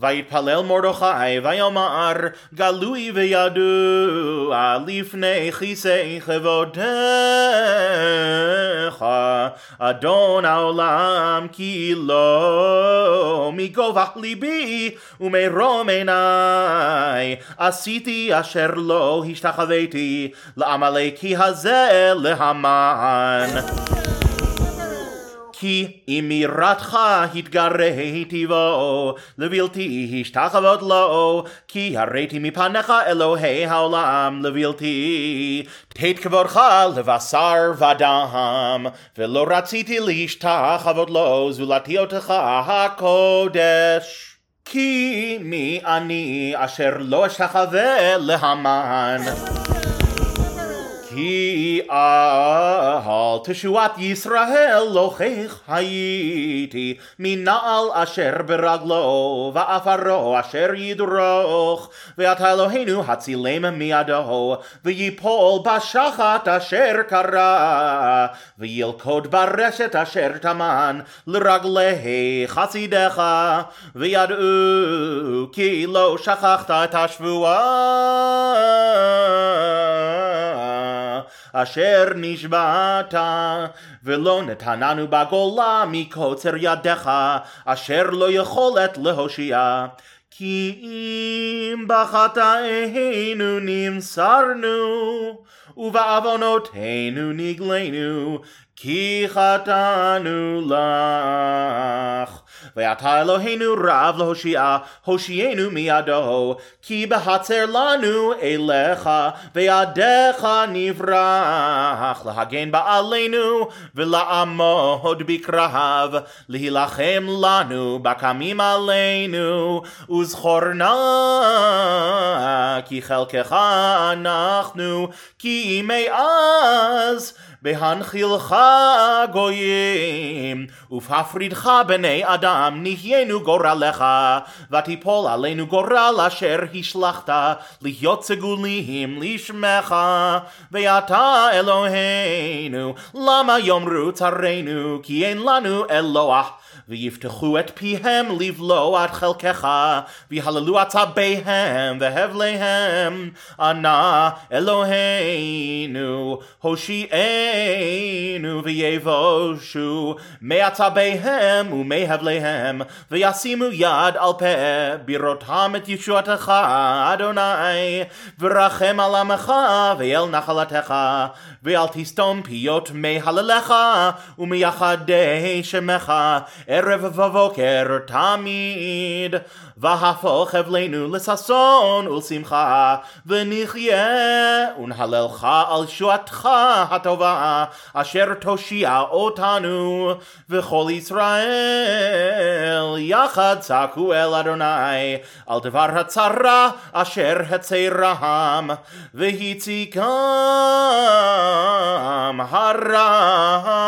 ויתפלל מרדכי ויאמר גלוי וידוע לפני כיסא כבודך. אדון העולם כי לא מגובה ליבי ומרום עיניי. עשיתי אשר לא השתחוויתי לעמלקי הזה להמן כי אם יראתך התגריתי בו, לבלתי השתחוות לו, כי הראיתי מפניך אלוהי העולם לבלתי. תת כבודך לבשר ודם, ולא רציתי להשתחוות לו, זולתי אותך הקודש. כי מי אני אשר לא אשתחווה להמן. al teshuat Yisrael lochech hayiti minal asher beraglo va'afaro asher yidroch ve'ata Eloheinu hatzilem miado ve'yipol bashachat asher kara ve'yilkod bareshet asher taman l'raglei chasidecha ve'yadu ki lo shachachta tashvuah. אשר נשבעת ולא נתננו בגולה מקוצר ידיך אשר לא יכולת להושיע. כי אם בחטאינו נמסרנו ובעוונותינו נגלנו כי חטאנו לך ואתה אלוהינו רב להושיע, הושיענו מידו, כי בהצר לנו אליך, וידיך נברח, להגן בעלינו, ולעמוד בקרב, להילחם לנו בקמים עלינו, וזכורנה, כי חלקך אנחנו, כי מאז, בהנחילך גויים, ובהפרידך בני אדם נחיינו גורלך, ותיפול עלינו גורל אשר השלכת, להיות סגולים לשמך, ואתה אלוהינו, למה יאמרו צרינו, כי אין לנו אלוה. ויפתחו את פיהם לבלוע את חלקך, ויהללו עצביהם והבליהם, ענה אלוהינו, הושיענו ויבושו מעצביהם ומהבליהם, וישימו יד על פה בראותם את ישועתך, אדוני, ורחם על עמך ואל נחלתך, ואל תסתום פיות מהללך ומייחדי שמך, ערב ובוקר תמיד, והפוך אבלנו לששון ולשמחה, ונחיה ונהללך על שועתך הטובה, אשר תושיע אותנו, וכל ישראל יחד צעקו אל אדוני, על דבר הצרה אשר הצרם, והציקם הרע.